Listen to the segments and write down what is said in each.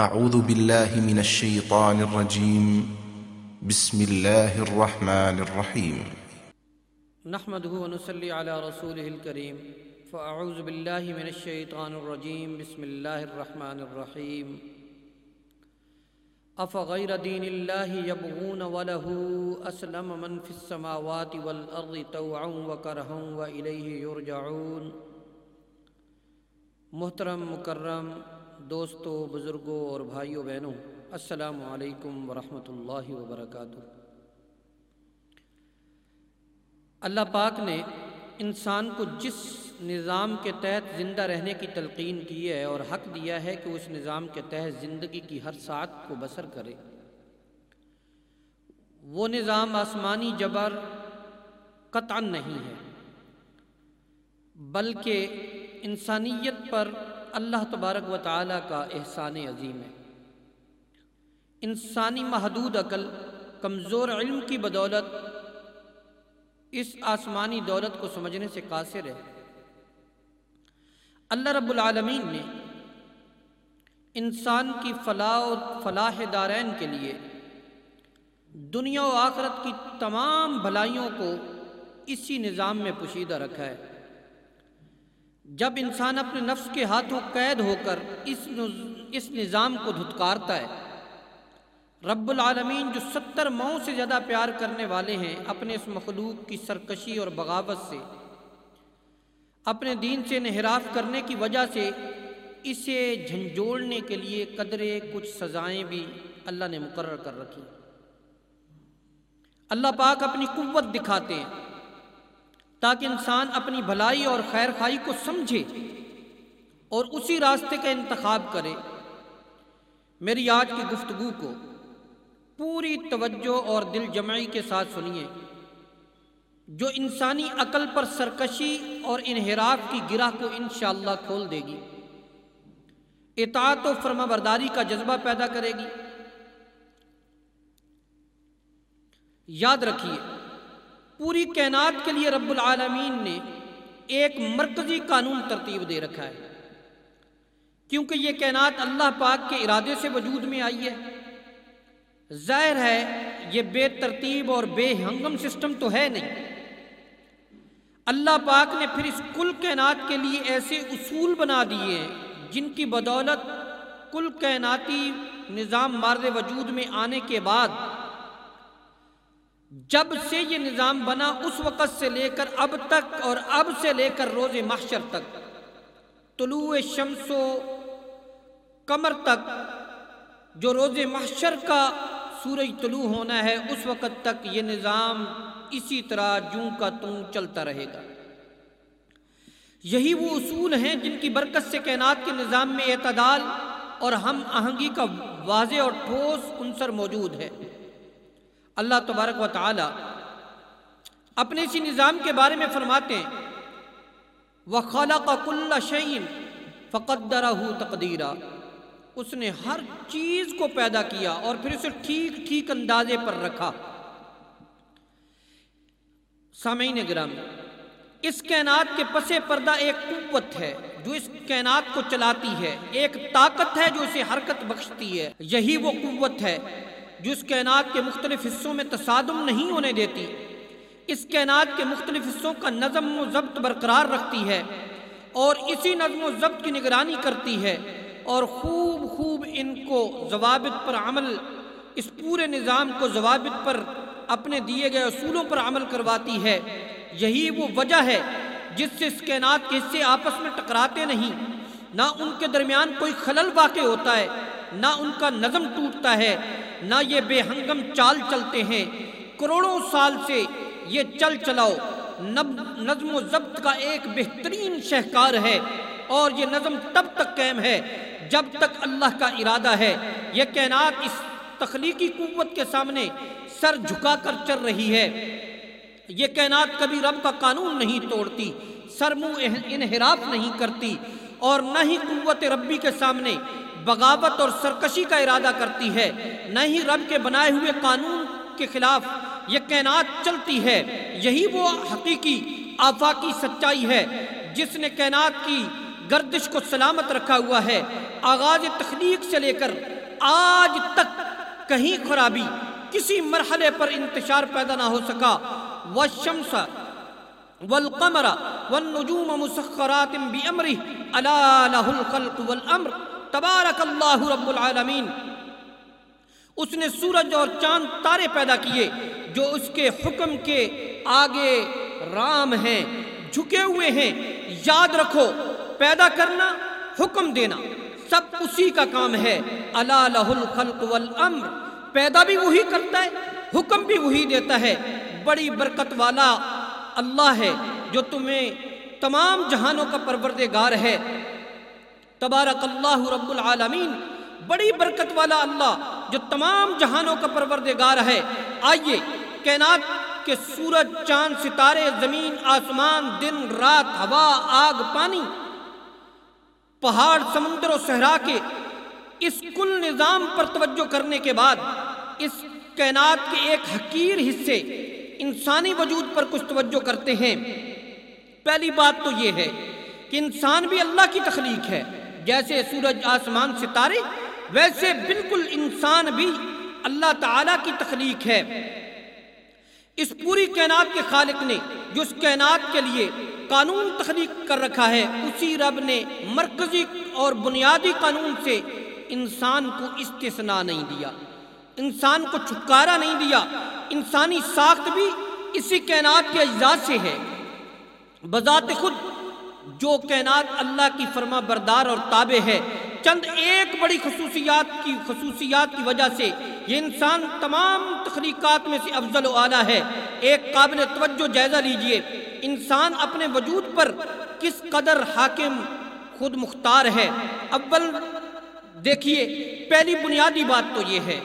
أعوذ بالله من الشيطان الرجيم. بسم الله الرحمن الرحيم. نحمده ونصلي على رسوله الكريم. فأعوذ بالله من الشيطان الرجيم. بسم الله الرحمن الرحيم. أفغير دين الله يبغون وله أسلم من في السماوات والأرض طوعا وكرها وإليه يرجعون. محترم مکرم دوستو بزرگوں اور بھائیوں بہنوں السلام علیکم ورحمۃ اللہ وبرکاتہ۔ اللہ پاک نے انسان کو جس نظام کے تحت زندہ رہنے کی تلقین کی ہے اور حق دیا ہے کہ اس نظام کے تحت زندگی کی ہر ساتھ کو بسر کرے۔ وہ نظام آسمانی جبر قطعا نہیں ہے، بلکہ انسانیت پر اللہ تبارک و تعالیٰ کا احسان عظیم ہے۔ انسانی محدود عقل، کمزور علم کی بدولت اس آسمانی دولت کو سمجھنے سے قاصر ہے۔ اللہ رب العالمین نے انسان کی فلاح و فلاح دارین کے لیے دنیا و آخرت کی تمام بھلائیوں کو اسی نظام میں پوشیدہ رکھا ہے۔ جب انسان اپنے نفس کے ہاتھوں قید ہو کر اس اس نظام کو دھتکارتا ہے، رب العالمین جو ستر ماؤں سے زیادہ پیار کرنے والے ہیں، اپنے اس مخلوق کی سرکشی اور بغاوت سے، اپنے دین سے انحراف کرنے کی وجہ سے، اسے جھنجھوڑنے کے لیے قدرے کچھ سزائیں بھی اللہ نے مقرر کر رکھی۔ اللہ پاک اپنی قوت دکھاتے ہیں۔ تاکہ انسان اپنی بھلائی اور خیر خائی کو سمجھے اور اسی راستے کا انتخاب کرے۔ میری آج کی گفتگو کو پوری توجہ اور دل جمعی کے ساتھ سنیے۔ جو انسانی عقل پر سرکشی اور انحراف کی گرہ کو انشاءاللہ کھول دے گی۔ اطاعت و فرما برداری کا جذبہ پیدا کرے گی۔ یاد رکھیے پوری کائنات کے لیے رب العالمین نے ایک مرکزی قانون ترتیب دے رکھا ہے۔ کیونکہ یہ کائنات اللہ پاک کے ارادے سے وجود میں آئی ہے۔ ظاہر ہے، یہ بے ترتیب اور بے ہنگم سسٹم تو ہے نہیں۔ اللہ پاک نے پھر اس کل کائنات کے لیے ایسے اصول بنا دیے ہیں جن کی بدولت کل کائناتی نظام مارد وجود میں آنے کے بعد جب سے یہ نظام بنا اس وقت سے لے کر اب تک اور اب سے لے کر روز محشر تک، طلوع شمس و کمر تک، جو روز محشر کا سورج طلوع ہونا ہے، اس وقت تک یہ نظام اسی طرح جوں کا توں چلتا رہے گا۔ یہی وہ اصول ہیں جن کی برکت سے کائنات کے نظام میں اعتدال اور ہم آہنگی کا واضح اور ٹھوس عنصر موجود ہے۔ اللہ تبارک و تعالی اپنے اسی نظام کے بارے میں فرماتے ہیں، وَخَلَقَ كُلَّ شَيْءٍ فَقَدَّرَهُ تَقْدِيرًا۔ اس نے ہر چیز کو پیدا کیا اور پھر اسے ٹھیک ٹھیک اندازے پر رکھا۔ سامعین گرامی، اس کائنات کے پسے پردہ ایک قوت ہے جو اس کائنات کو چلاتی ہے۔ ایک طاقت ہے جو اسے حرکت بخشتی ہے۔ یہی وہ قوت ہے۔ جو اس کائنات کے مختلف حصوں میں تصادم نہیں ہونے دیتی، اس کائنات کے مختلف حصوں کا نظم و ضبط برقرار رکھتی ہے اور اسی نظم و ضبط کی نگرانی کرتی ہے اور خوب خوب ان کو ضوابط پر عمل، اس پورے نظام کو ضوابط پر اپنے دیے گئے اصولوں پر عمل کرواتی ہے۔ یہی وہ وجہ ہے جس سے اس کائنات کے حصے آپس میں ٹکراتے نہیں۔ نہ ان کے درمیان کوئی خلل واقع ہوتا ہے، نہ ان کا نظم ٹوٹتا ہے۔ نہ یہ بے ہنگم چال چلتے ہیں۔ کروڑوں سال سے یہ چل چلاؤ۔ نظم و ضبط کا ایک بہترین شہکار ہے۔ اور یہ نظم تب تک قائم ہے جب تک اللہ کا ارادہ ہے۔ یہ کائنات اس تخلیقی قوت کے سامنے سر جھکا کر چل رہی ہے۔ یہ کائنات کبھی رب کا قانون نہیں توڑتی، سر منہ انحراف نہیں کرتی اور نہ ہی قوت ربی کے سامنے بغاوت اور سرکشی کا ارادہ کرتی ہے۔ نہ ہی رب کے بنائے ہوئے قانون کے خلاف یہ کائنات چلتی ہے۔ یہی وہ حقیقی آفاقی سچائی ہے جس نے کائنات کی گردش کو سلامت رکھا ہوا ہے۔ آغاز تخلیق سے لے کر آج تک کہیں خرابی کسی مرحلے پر انتشار پیدا نہ ہو سکا۔ والشمس والقمر والنجوم مسخرات بأمره الا له الخلق والامر تبارک اللہ رب العالمین۔ اس نے سورج اور چاند تارے پیدا کیے جو اس کے حکم کے آگے رام ہیں، جھکے ہوئے ہیں۔ یاد رکھو، پیدا کرنا، حکم دینا، سب اسی کا کام ہے۔ اللہ لہ الخلق والامر۔ پیدا بھی وہی کرتا ہے، حکم بھی وہی دیتا ہے۔ بڑی برکت والا اللہ ہے جو تمہیں تمام جہانوں کا پروردگار ہے۔ تبارک اللہ رب العالمین، بڑی برکت والا اللہ جو تمام جہانوں کا پروردگار ہے۔ آئیے کائنات کے سورج، چاند، ستارے، زمین، آسمان، دن، رات، ہوا، آگ، پانی، پہاڑ، سمندر و صحرا کے اس کل نظام پر توجہ کرنے کے بعد، اس کائنات کے ایک حقیر حصے انسانی وجود پر کچھ توجہ کرتے ہیں۔ پہلی بات تو یہ ہے کہ انسان بھی اللہ کی تخلیق ہے۔ جیسے سورج آسمان ستارے، ویسے بالکل انسان بھی اللہ تعالی کی تخلیق ہے۔ اس پوری کائنات کے خالق نے جو اس کائنات کے لیے قانون تخلیق کر رکھا ہے، اسی رب نے مرکزی اور بنیادی قانون سے انسان کو استثناء نہیں دیا، انسان کو چھٹکارا نہیں دیا۔ انسانی ساخت بھی اسی کائنات کے اجزاء سے ہے۔ بذات خود جو کائنات اللہ کی فرما بردار اور تابع ہے، چند ایک بڑی خصوصیات کی خصوصیات کی وجہ سے یہ انسان تمام تخلیقات میں سے افضل و اعلیٰ ہے۔ ایک قابل توجہ جائزہ لیجیے۔ انسان اپنے وجود پر کس قدر حاکم خود مختار ہے۔ اول دیکھیے پہلی بنیادی بات تو یہ ہے۔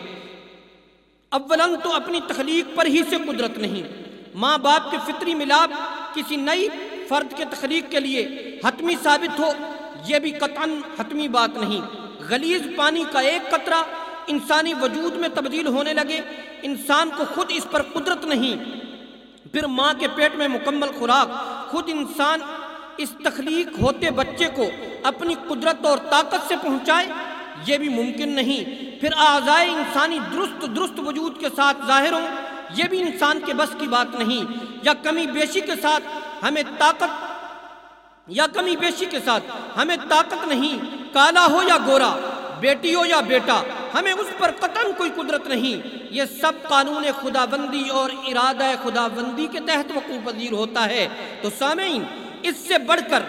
اولن تو اپنی تخلیق پر ہی سے قدرت نہیں۔ ماں باپ کے فطری ملاپ کسی نئی فرد کے تخلیق کے لیے حتمی ثابت ہو، یہ بھی قطعاً حتمی بات نہیں۔ غلیظ پانی کا ایک قطرہ انسانی وجود میں تبدیل ہونے لگے، انسان کو خود اس پر قدرت نہیں۔ پھر ماں کے پیٹ میں مکمل خوراک، خود انسان اس تخلیق ہوتے بچے کو اپنی قدرت اور طاقت سے پہنچائے، یہ بھی ممکن نہیں۔ پھر اعضائے انسانی درست درست وجود کے ساتھ ظاہر ہوں، یہ بھی انسان کے بس کی بات نہیں۔ یا کمی بیشی کے ساتھ ہمیں طاقت یا کمی بیشی کے ساتھ ہمیں طاقت نہیں، کالا ہو یا گورا بیٹی ہو یا بیٹا، ہمیں اس پر قطن کوئی قدرت نہیں۔ یہ سب قانون خدا بندی اور ارادہ خدا بندی کے تحت وقوع پذیر ہوتا ہے۔ تو سامعین، اس سے بڑھ کر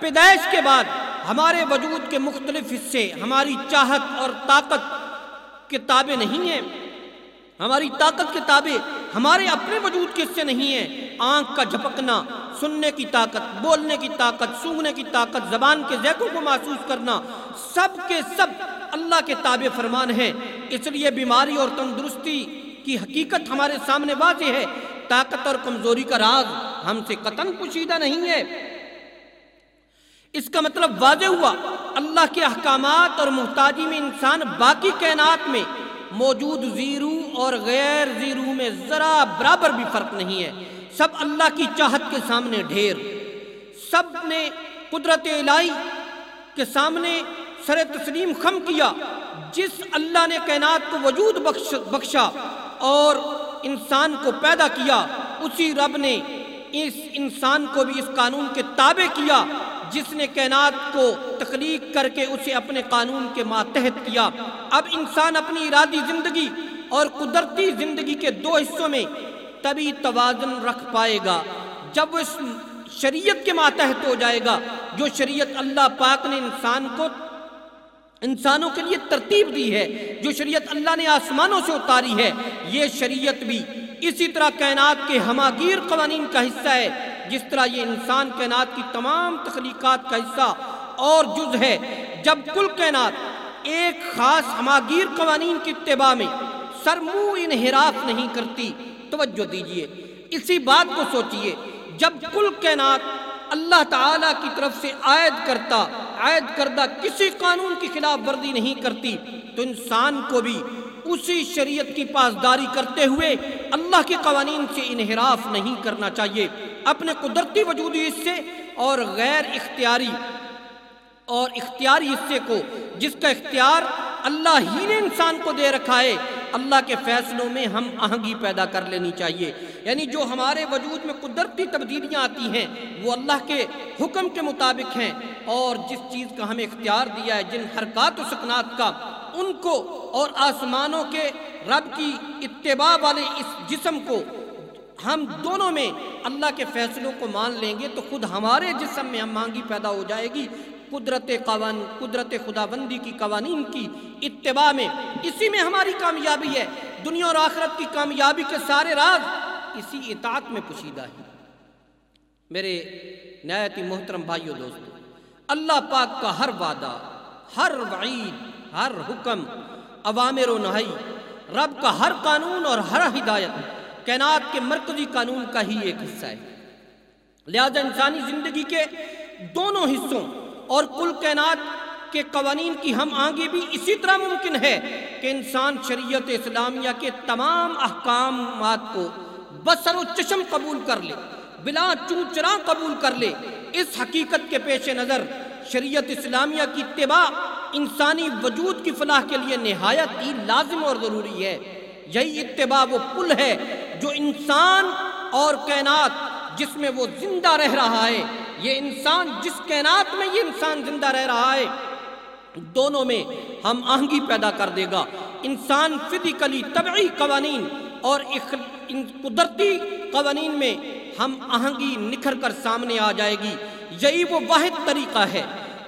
پیدائش کے بعد ہمارے وجود کے مختلف حصے، ہماری چاہت اور طاقت کتابیں نہیں ہیں۔ ہماری طاقت کتابیں ہمارے اپنے وجود کے حصے نہیں ہیں آنکھ کا جھپکنا، سننے کی طاقت، بولنے کی طاقت سونگنے کی طاقت، زبان کے ذیقوں کو محسوس کرنا، سب کے سب اللہ کے تابع فرمان ہیں۔ اس لیے بیماری اور تندرستی کی حقیقت ہمارے سامنے واضح ہے۔ طاقت اور کمزوری کا راز ہم سے قطن پوشیدہ نہیں ہے۔ اس کا مطلب واضح ہوا۔ اللہ کے احکامات اور محتاجی میں انسان باقی کائنات میں موجود زیرو اور غیر زیرو میں ذرا برابر بھی فرق نہیں ہے۔ سب اللہ کی چاہت کے سامنے ڈھیر۔ سب نے قدرت الہی کے سامنے سر تسلیم خم کیا۔ جس اللہ نے کائنات کو وجود بخش بخشا اور انسان کو پیدا کیا، اسی رب نے اس انسان کو بھی اس قانون کے تابع کیا، جس نے کائنات کو تخلیق کر کے اسے اپنے قانون کے ماتحت کیا۔ اب انسان اپنی ارادی زندگی اور قدرتی زندگی کے دو حصوں میں تبھی توازن رکھ پائے گا۔ جب وہ اس شریعت کے ماتحت ہو جائے گا، جو شریعت اللہ پاک نے انسان کو، انسانوں کے لیے ترتیب دی ہے، جو شریعت اللہ نے آسمانوں سے اتاری ہے، یہ شریعت بھی اسی طرح کائنات کے ہماگیر قوانین کا حصہ ہے، جس طرح یہ انسان کائنات کی تمام تخلیقات کا حصہ اور جز ہے۔ جب کل کائنات ایک خاص ہماگیر قوانین کی اتباع میں سرمو انحراف نہیں کرتی۔ توجہ دیجیے۔ اسی بات کو سوچئے۔ جب کل کائنات اللہ تعالی کی طرف سے عائد کرتا، عائد کردہ کسی قانون کی خلاف ورزی نہیں کرتی، تو انسان کو بھی اسی شریعت کی پاسداری کرتے ہوئے اللہ کے قوانین سے انحراف نہیں کرنا چاہیے۔ اپنے قدرتی وجودی حصے اور غیر اختیاری، اور اختیاری حصے کو، جس کا اختیار اللہ ہی نے انسان کو دے رکھا ہے اللہ کے فیصلوں میں ہم آہنگی پیدا کر لینی چاہیے۔ یعنی جو ہمارے وجود میں قدرتی تبدیلیاں آتی ہیں، وہ اللہ کے حکم کے مطابق ہیں۔ اور جس چیز کا ہمیں اختیار دیا ہے، جن حرکات و سکنات کا، ان کو اور آسمانوں کے رب کی اتباع والے اس جسم کو ہم دونوں میں اللہ کے فیصلوں کو مان لیں گے، تو خود ہمارے جسم میں ہم مانگی پیدا ہو جائے گی۔ قدرت قوان قدرت خدا بندی کی قوانین کی اتباع میں، اسی میں ہماری کامیابی ہے۔ دنیا اور آخرت کی کامیابی کے سارے راز اسی اطاعت میں پوشیدہ ہے میرے نہایت محترم بھائیو دوستو، اللہ پاک کا ہر وعدہ، ہر وعید، ہر حکم عوامر و نہائی رب کا ہر قانون اور ہر ہدایت کائنات کے مرکزی قانون کا ہی ایک حصہ ہے۔ لہذا انسانی زندگی کے دونوں حصوں اور کل کائنات کے قوانین کی ہم آگے بھی اسی طرح ممکن ہے کہ انسان شریعت اسلامیہ کے تمام احکامات کو بسر و چشم قبول کر لے، بلا چونچراں قبول کر لے۔ اس حقیقت کے پیش نظر شریعت اسلامیہ کی اتباع انسانی وجود کی فلاح کے لیے نہایت ہی لازم اور ضروری ہے۔ یہی اتباع وہ پل ہے جو انسان اور کائنات جس میں وہ زندہ رہ رہا ہے۔ یہ انسان جس کائنات میں یہ انسان زندہ رہ رہا ہے، دونوں میں ہم آہنگی پیدا کر دے گا۔ انسان فزیکلی طبعی قوانین اور قدرتی قوانین میں ہم آہنگی نکھر کر سامنے آ جائے گی۔ یہی وہ واحد طریقہ ہے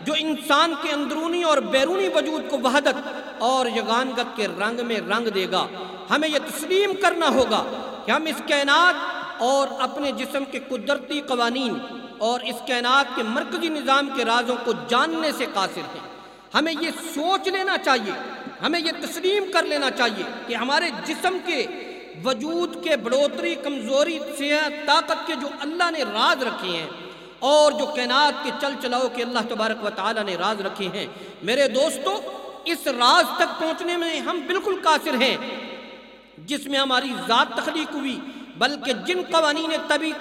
جو انسان کے اندرونی اور بیرونی وجود کو وحدت اور یگانگت کے رنگ میں رنگ دے گا۔ ہمیں یہ تسلیم کرنا ہوگا کہ ہم اس کائنات اور اپنے جسم کے قدرتی قوانین اور اس کائنات کے مرکزی نظام کے رازوں کو جاننے سے قاصر ہیں۔ ہمیں یہ سوچ لینا چاہیے، ہمیں یہ تسلیم کر لینا چاہیے کہ ہمارے جسم کے وجود کے بڑھوتری، کمزوری، صحت، طاقت کے جو اللہ نے راز رکھے ہیں اور جو کائنات کے چل چلاؤ کے اللہ تبارک و تعالی نے راز رکھے ہیں۔ میرے دوستو، اس راز تک پہنچنے میں ہم بالکل قاصر ہیں، جس میں ہماری ذات تخلیق ہوئی، بلکہ جن قوانین طبی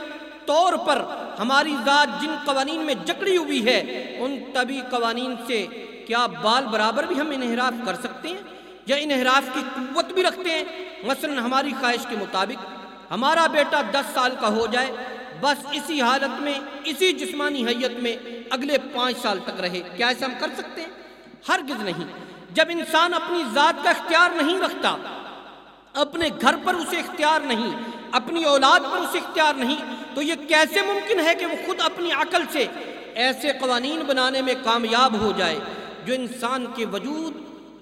طور پر ہماری ذات جن قوانین میں جکڑی ہوئی ہے، ان طبی قوانین سے کیا بال برابر بھی ہم انحراف کر سکتے ہیں؟ یا انحراف کی قوت بھی رکھتے ہیں؟ مثلا ہماری خواہش کے مطابق ہمارا بیٹا دس سال کا ہو جائے، بس اسی حالت میں، اسی جسمانی حیت میں اگلے پانچ سال تک رہے، کیا ایسا ہم کر سکتے ہیں؟ ہرگز نہیں۔ جب انسان اپنی ذات کا اختیار نہیں رکھتا، اپنے گھر پر اسے اختیار نہیں اپنی اولاد پر اسے اختیار نہیں، تو یہ کیسے ممکن ہے کہ وہ خود اپنی عقل سے ایسے قوانین بنانے میں کامیاب ہو جائے جو انسان کے وجود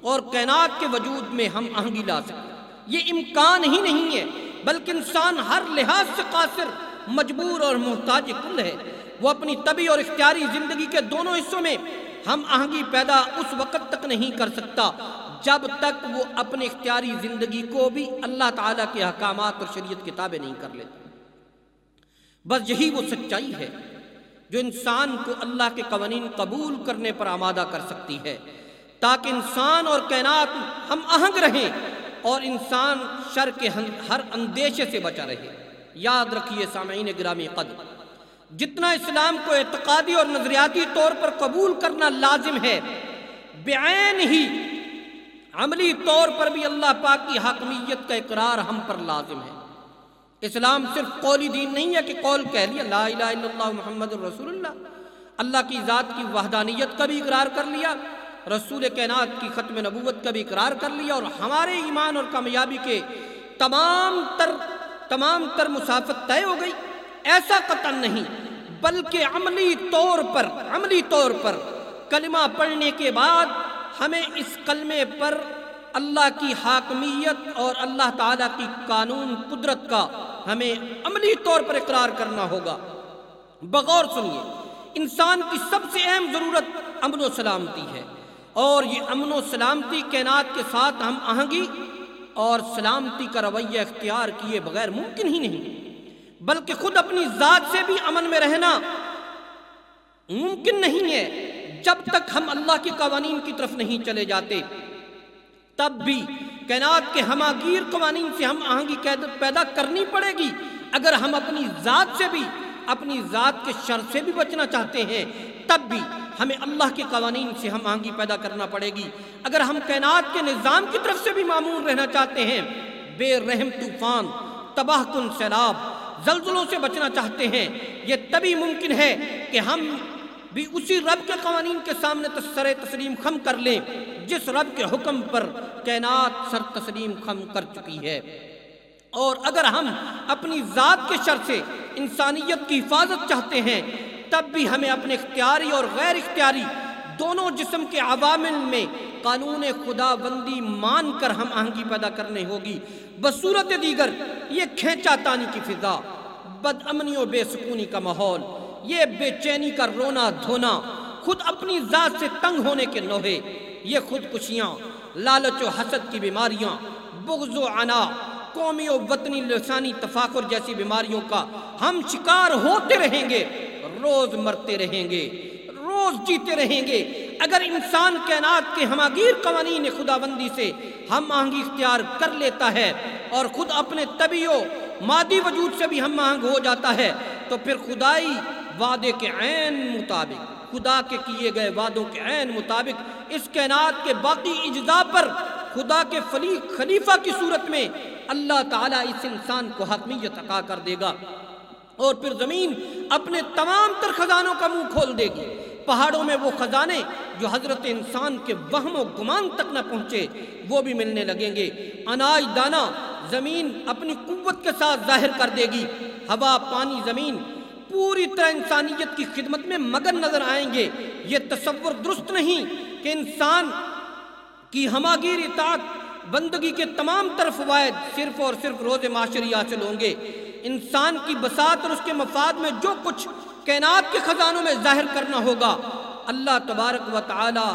اور کائنات کے وجود میں ہم آہنگی لا سکیں یہ امکان ہی نہیں ہے، بلکہ انسان ہر لحاظ سے قاصر، مجبور اور محتاج کل ہے۔ وہ اپنی طبی اور اختیاری زندگی کے دونوں حصوں میں ہم آہنگی پیدا اس وقت تک نہیں کر سکتا جب تک وہ اپنے اختیاری زندگی کو بھی اللہ تعالیٰ کے حکامات اور شریعت کتابیں نہیں کر لیتے۔ بس یہی وہ سچائی ہے جو انسان کو اللہ کے قوانین قبول کرنے پر آمادہ کر سکتی ہے، تاکہ انسان اور کائنات ہم آہنگ رہیں اور انسان شر کے ہر اندیشے سے بچا رہے۔ یاد رکھیے سامعین گرامی قدر جتنا اسلام کو اعتقادی اور نظریاتی طور پر قبول کرنا لازم ہے بعین ہی عملی طور پر بھی اللہ پاک کی حاکمیت کا اقرار ہم پر لازم ہے۔ اسلام صرف قولی دین نہیں ہے کہ قول کہہ لیا، لا الہ الا اللہ محمد الرسول اللہ۔ اللہ کی ذات کی وحدانیت کا بھی اقرار کر لیا، رسول کائنات کی ختم نبوت کا بھی اقرار کر لیا اور ہمارے ایمان اور کامیابی کے تمام تر تمام تر مسافت طے ہو گئی۔ ایسا قطن نہیں، بلکہ عملی طور پر، عملی طور پر کلمہ پڑھنے کے بعد ہمیں اس کلمے پر اللہ کی حاکمیت اور اللہ تعالیٰ کی قانون قدرت کا ہمیں عملی طور پر اقرار کرنا ہوگا۔ بغور سنیے، انسان کی سب سے اہم ضرورت امن و سلامتی ہے۔ اور یہ امن و سلامتی کائنات کے ساتھ ہم آہنگی اور سلامتی کا رویہ اختیار کیے بغیر ممکن ہی نہیں، بلکہ خود اپنی ذات سے بھی امن میں رہنا ممکن نہیں ہے۔ جب تک ہم اللہ کے قوانین کی طرف نہیں چلے جاتے، تب بھی کائنات کے ہماگیر قوانین سے ہم آہنگی پیدا کرنی پڑے گی۔ اگر ہم اپنی ذات سے بھی، اپنی ذات کے شر سے بھی بچنا چاہتے ہیں، تب بھی ہمیں اللہ کے قوانین سے ہم آہنگی پیدا کرنا پڑے گی۔ اگر ہم کائنات کے نظام کی طرف سے بھی معمول رہنا چاہتے ہیں، بے رحم طوفان، تباہ کن سیلاب، زلزلوں سے بچنا چاہتے ہیں، یہ تبھی ممکن ہے کہ ہم بھی اسی رب کے قوانین کے سامنے سر تسلیم خم کر لیں، جس رب کے حکم پر کائنات سر تسلیم خم کر چکی ہے۔ اور اگر ہم اپنی ذات کے شر سے انسانیت کی حفاظت چاہتے ہیں، تب بھی ہمیں اپنے اختیاری اور غیر اختیاری دونوں جسم کے عوامل میں قانون خدا بندی مان کر ہم آہنگی پیدا کرنے ہوگی۔ بصورت دیگر، یہ کھینچا تانی کی فضا، بد امنی و بے سکونی کا ماحول۔ یہ بے چینی کا رونا دھونا، خود اپنی ذات سے تنگ ہونے کے نوہے یہ خودکشیاں، لالچ و حسد کی بیماریاں، بغض و عنا، قومی و وطنی لسانی تفاخر جیسی بیماریوں کا ہم شکار ہوتے رہیں گے، روز مرتے رہیں گے، روز جیتے رہیں گے۔ اگر انسان کائنات کے ہماگیر قوانین خدا بندی سے ہم آہنگی اختیار کر لیتا ہے اور خود اپنے طبی و مادی وجود سے بھی ہم آہنگ ہو جاتا ہے تو پھر خدائی وعدے کے عین مطابق، خدا کے کیے گئے وعدوں کے عین مطابق اس کائنات کے باقی اجزاء پر خدا کے خلیفہ کی صورت میں اللہ تعالیٰ اس انسان کو حکمیت عطا کر دے گا اور پھر زمین اپنے تمام تر خزانوں کا منہ کھول دے گی۔ پہاڑوں میں وہ خزانے جو حضرت انسان کے وہم و گمان تک نہ پہنچے، وہ بھی ملنے لگیں گے۔ اناج دانا زمین اپنی قوت کے ساتھ ظاہر کر دے گی۔ ہوا، پانی، زمین، پوری طرح انسانیت کی خدمت میں مگن نظر آئیں گے۔ یہ تصور درست نہیں کہ انسان کی ہماگیر اطاعت بندگی کے تمام تر فوائد صرف اور صرف روز معاشری حاصل ہوں گے۔ انسان کی بسات اور اس کے مفاد میں جو کچھ کائنات کے خزانوں میں ظاہر کرنا ہوگا۔ اللہ تبارک و تعالی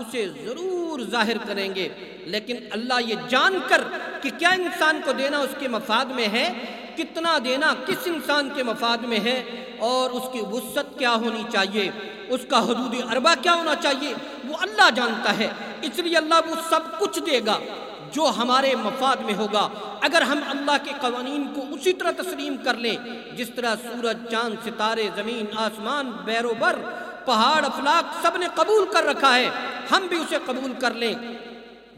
اسے ضرور ظاہر کریں گے۔ لیکن اللہ یہ جان کر کہ کیا انسان کو دینا اس کے مفاد میں ہے، کتنا دینا کس انسان کے مفاد میں ہے، اور اس کی وسط کیا ہونی چاہیے، اس کا حدود اربا کیا ہونا چاہیے، وہ اللہ جانتا ہے۔ اس لیے اللہ وہ سب کچھ دے گا۔ جو ہمارے مفاد میں ہوگا۔ اگر ہم اللہ کے قوانین کو اسی طرح تسلیم کر لیں، جس طرح سورج، چاند، ستارے، زمین، آسمان بیرو بر، پہاڑ افلاق سب نے قبول کر رکھا ہے، ہم بھی اسے قبول کر لیں۔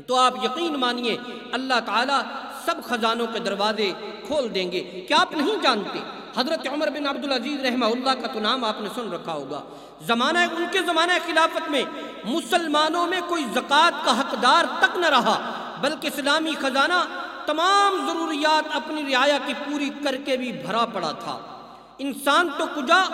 تو آپ یقین مانیے، اللہ تعالیٰ سب خزانوں کے دروازے کھول دیں گے۔ کیا آپ نہیں جانتے؟ حضرت عمر بن عبدالعزیز رحمہ اللہ کا تو نام آپ نے سن رکھا ہوگا۔ زمانہ، ان کے زمانہ خلافت میں مسلمانوں میں کوئی زکوٰۃ کا حقدار تک نہ رہا۔ بلکہ اسلامی خزانہ تمام ضروریات اپنی رعایا کی پوری کر کے بھی بھرا پڑا تھا۔ انسان تو کجا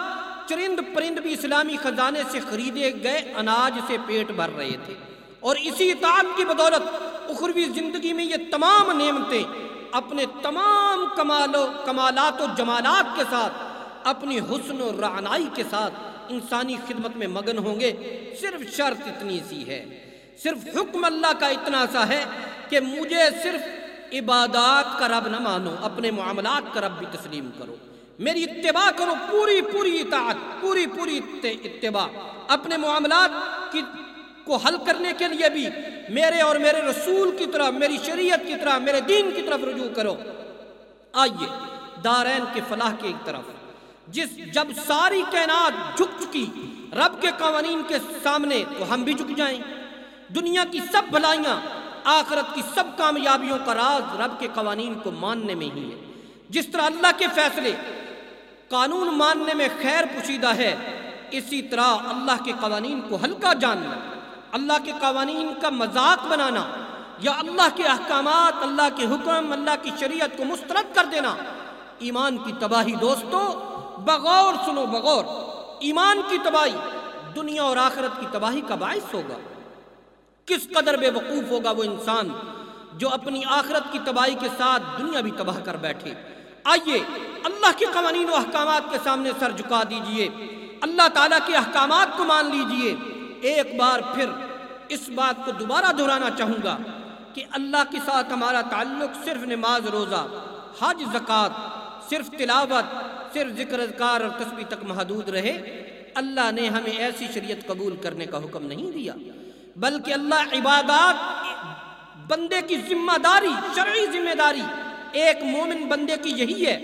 چرند پرند بھی اسلامی خزانے سے خریدے گئے اناج سے پیٹ بھر رہے تھے۔ اور اسی اطاعت کی بدولت اخروی زندگی میں یہ تمام نعمتیں اپنے تمام کمال و کمالات و جمالات کے ساتھ، اپنی حسن و رعنائی کے ساتھ انسانی خدمت میں مگن ہوں گے۔ صرف شرط اتنی سی ہے۔ صرف حکم اللہ کا اتنا سا ہے کہ مجھے صرف عبادات کا رب نہ مانو، اپنے معاملات کا رب بھی تسلیم کرو۔ میری اتباع کرو، پوری پوری اطاعت، پوری پوری اتباع۔ اپنے معاملات کی کو حل کرنے کے لیے بھی میرے اور میرے رسول کی طرف میری شریعت کی طرف میرے دین کی طرف رجوع کرو۔ آئیے، دارین کے فلاح کی ایک طرف۔ جس جب ساری کائنات جھک چکی، رب کے قوانین کے سامنے تو ہم بھی جھک جائیں۔ دنیا کی سب بھلائیاں آخرت کی سب کامیابیوں کا راز رب کے قوانین کو ماننے میں ہی ہے۔ جس طرح اللہ کے فیصلے قانون ماننے میں خیر پوشیدہ ہے، اسی طرح اللہ کے قوانین کو ہلکا جاننا، اللہ کے قوانین کا مذاق بنانا، یا اللہ کے احکامات، اللہ کے حکم، اللہ کی شریعت کو مسترد کر دینا۔ ایمان کی تباہی دوستو، بغور سنو بغور، ایمان کی تباہی دنیا اور آخرت کی تباہی کا باعث ہوگا۔ کس قدر بے وقوف ہوگا وہ انسان جو اپنی آخرت کی تباہی کے ساتھ دنیا بھی تباہ کر بیٹھے؟ آئیے اللہ کے قوانین و احکامات کے سامنے سر جھکا دیجیے۔ اللہ تعالیٰ کے احکامات کو مان لیجیے۔ ایک بار پھر اس بات کو دوبارہ دہرانا چاہوں گا کہ اللہ کے ساتھ ہمارا تعلق صرف نماز، روزہ، حج، زکوٰۃ، صرف تلاوت، صرف ذکر، اذکار اور تسبیح تک محدود رہے۔ اللہ نے ہمیں ایسی شریعت قبول کرنے کا حکم نہیں دیا۔ بلکہ اللہ عبادات، بندے کی ذمہ داری، شرعی ذمہ داری، ایک مومن بندے کی یہی ہے،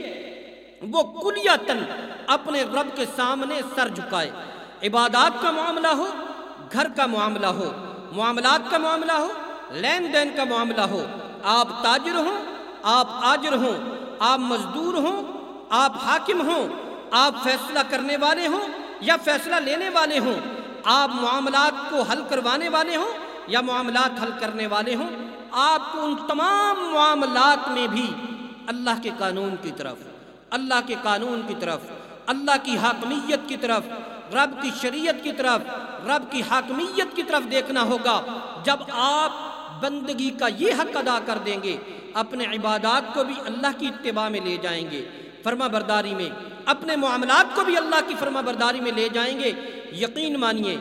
وہ کلیتاً اپنے رب کے سامنے سر جھکائے۔ عبادات کا معاملہ ہو، گھر کا معاملہ ہو، معاملات کا معاملہ ہو، لین دین کا معاملہ ہو۔ آپ تاجر ہوں، آپ آجر ہوں، آپ مزدور ہوں، آپ حاکم ہوں، آپ فیصلہ کرنے والے ہوں یا فیصلہ لینے والے ہوں۔ آپ معاملات کو حل کروانے والے ہوں یا معاملات حل کرنے والے ہوں، آپ کو ان تمام معاملات میں بھی اللہ کے قانون کی طرف، اللہ کے قانون کی طرف، اللہ کی حاکمیت کی طرف، رب کی شریعت کی طرف، رب کی حاکمیت کی طرف دیکھنا ہوگا۔ جب آپ بندگی کا یہ حق ادا کر دیں گے، اپنے عبادات کو بھی اللہ کی اتباع میں لے جائیں گے۔ فرما برداری میں، اپنے معاملات کو بھی اللہ کی فرما برداری میں لے جائیں گے۔ یقین مانیے،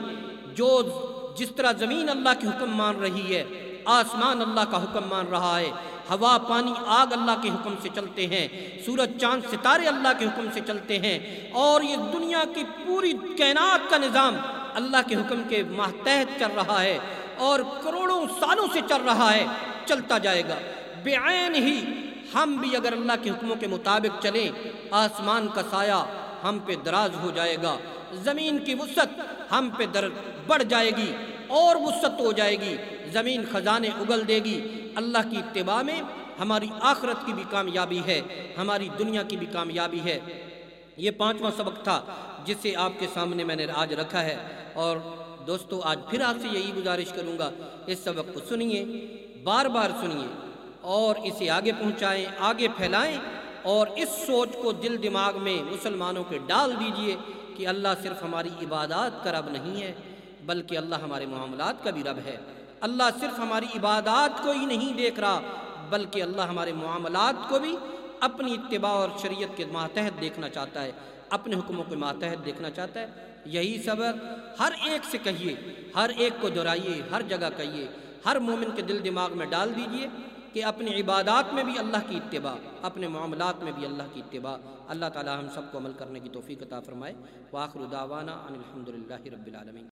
جو جس طرح زمین اللہ کے حکم مان رہی ہے، آسمان اللہ کا حکم مان رہا ہے، ہوا، پانی، آگ اللہ کے حکم سے چلتے ہیں، سورج، چاند، ستارے اللہ کے حکم سے چلتے ہیں۔ اور یہ دنیا کی پوری کائنات کا نظام اللہ کے حکم کے ماتحت چل رہا ہے اور کروڑوں سالوں سے چل رہا ہے، چلتا جائے گا۔ بے عین ہی ہم بھی اگر اللہ کے حکموں کے مطابق چلیں، آسمان کا سایہ ہم پہ دراز ہو جائے گا، زمین کی وسعت ہم پہ در بڑھ جائے گی، اور وسعت ہو جائے گی، زمین خزانے اگل دے گی۔ اللہ کی اتباع میں ہماری آخرت کی بھی کامیابی ہے، ہماری دنیا کی بھی کامیابی ہے۔ یہ پانچواں سبق تھا جسے آپ کے سامنے میں نے آج رکھا ہے۔ اور دوستو، آج پھر آپ سے یہی گزارش کروں گا، اس سبق کو سنیے، بار بار سنیے۔ اور اسے آگے پہنچائیں، آگے پھیلائیں اور اس سوچ کو دل دماغ میں مسلمانوں کے ڈال دیجیے کہ اللہ صرف ہماری عبادات کا رب نہیں ہے، بلکہ اللہ ہمارے معاملات کا بھی رب ہے۔ اللہ صرف ہماری عبادات کو ہی نہیں دیکھ رہا، بلکہ اللہ ہمارے معاملات کو بھی اپنی اتباع اور شریعت کے ماتحت دیکھنا چاہتا ہے، اپنے حکموں کے ماتحت دیکھنا چاہتا ہے۔ یہی سبق ہر ایک سے کہیے، ہر ایک کو دہرائیے، ہر جگہ کہیے، ہر مومن کے دل دماغ میں ڈال دیجیے۔ کہ اپنی عبادات میں بھی اللہ کی اتباع، اپنے معاملات میں بھی اللہ کی اتباع۔ اللہ تعالی ہم سب کو عمل کرنے کی توفیق عطا فرمائے۔ واخر دعوانا ان الحمدللہ رب العالمین۔